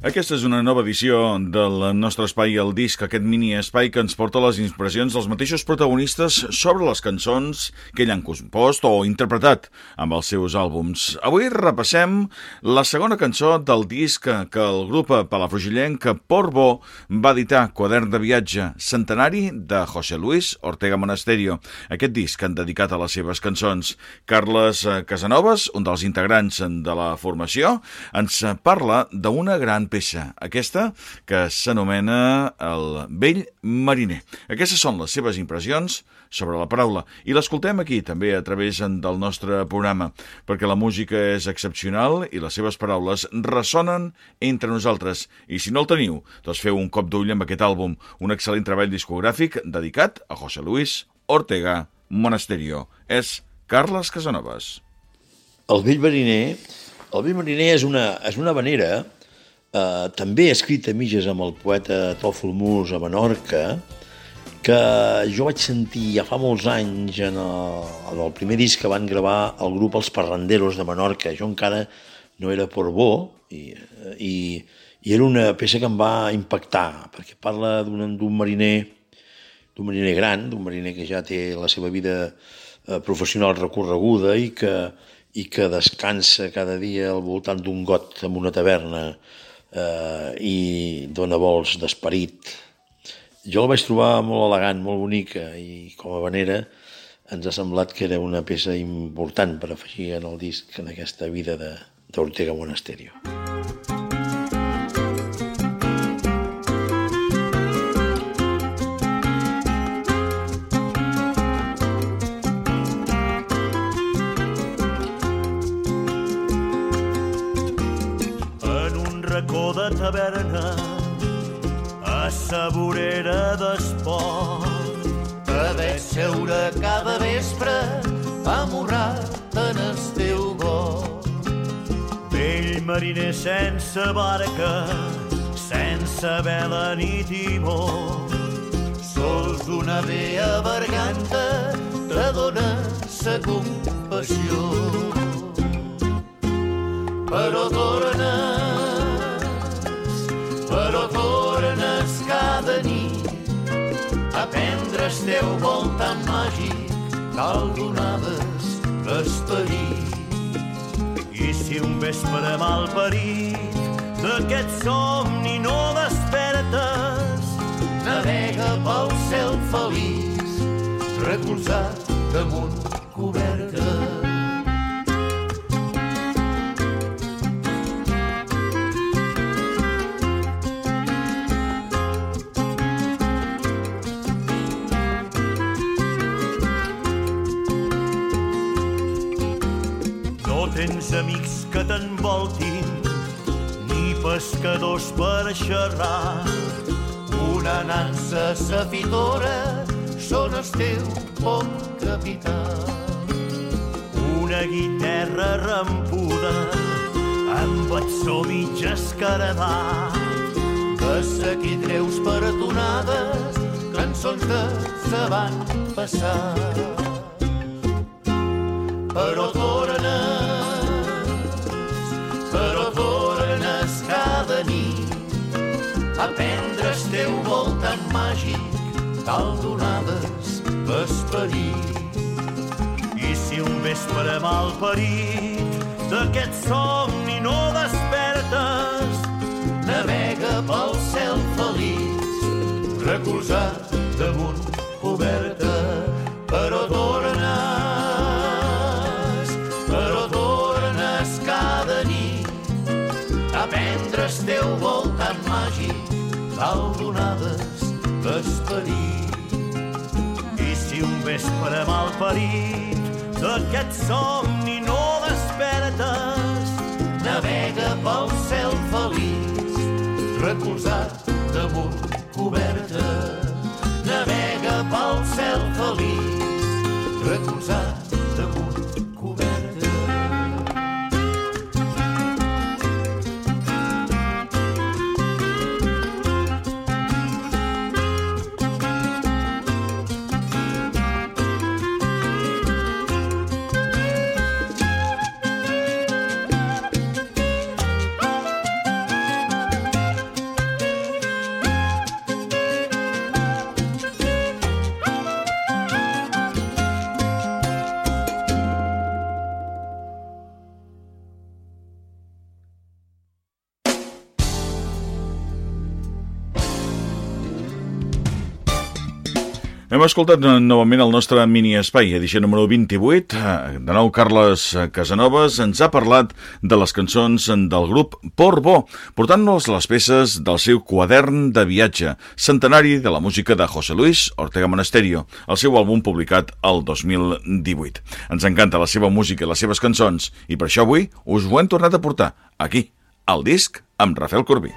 Aquesta és una nova edició del nostre espai El Disc, aquest mini espai que ens porta les impressions dels mateixos protagonistes sobre les cançons que ell han compost o interpretat amb els seus àlbums. Avui repassem la segona cançó del disc que el grup palafrugillenc Porbo va editar, Quadern de viatge centenari de José Luis Ortega Monasterio. Aquest disc han dedicat a les seves cançons. Carles Casanovas, un dels integrants de la formació, ens parla d'una gran peça, aquesta que s'anomena El vell mariner. Aquestes són les seves impressions sobre la paraula i l'escoltem aquí també a través del nostre programa perquè la música és excepcional i les seves paraules ressonen entre nosaltres i si no el teniu, doncs feu un cop d'ull amb aquest àlbum, un excel·lent treball discogràfic dedicat a José Luis Ortega Monasterio. És Carles Casanovas. El vell mariner, el vell mariner és una, és una vanera eh, també escrit a mitges amb el poeta Tòfol Mus a Menorca, que jo vaig sentir ja fa molts anys en el, en el primer disc que van gravar el grup Els Parranderos de Menorca. Jo encara no era Porbó i, i, i era una peça que em va impactar, perquè parla d'un mariner d'un mariner gran, d'un mariner que ja té la seva vida eh, professional recorreguda i que, i que descansa cada dia al voltant d'un got en una taverna eh, i dona vols d'esperit. Jo la vaig trobar molt elegant, molt bonica i com a vanera ens ha semblat que era una peça important per afegir en el disc en aquesta vida d'Ortega Monasterio. Racó de taverna a sa vorera d'esport. Veig seure cada vespre amorrat en el teu got. Vell mariner sense barca, sense vela ni timó. Sols una vea berganta te dona sa compassió. Però torna el teu voltant màgic cal donaves esperit. I si un vespre mal parit d'aquest somni no despertes, navega pel cel feliç, recolzat damunt coberta. Tens amics que t'envoltin, ni pescadors per xerrar. Una nansa safitora són el teu bon capità. Una guitarra rampuda amb so mig escaradat. De sa qui treus per tonades cançons de se van passar. Però tornes, màgic tal donades esperit. I si un vespre mal parit d'aquest somni no despertes, navega pel cel feliç, recolzat damunt coberta, però tornes, però tornes cada nit a prendre el teu voltant màgic, tal donades l'esperit. I si un vespre mal parit d'aquest somni no despertes, navega pel cel feliç, recolzat damunt coberta. Navega pel cel feliç, recolzat Hem escoltat novament el nostre mini-espai, edició número 28. De nou, Carles Casanovas ens ha parlat de les cançons del grup Portbó, portant-nos les peces del seu quadern de viatge, centenari de la música de José Luis Ortega Monasterio, el seu àlbum publicat el 2018. Ens encanta la seva música i les seves cançons, i per això avui us ho hem tornat a portar, aquí, al disc amb Rafael Corbí.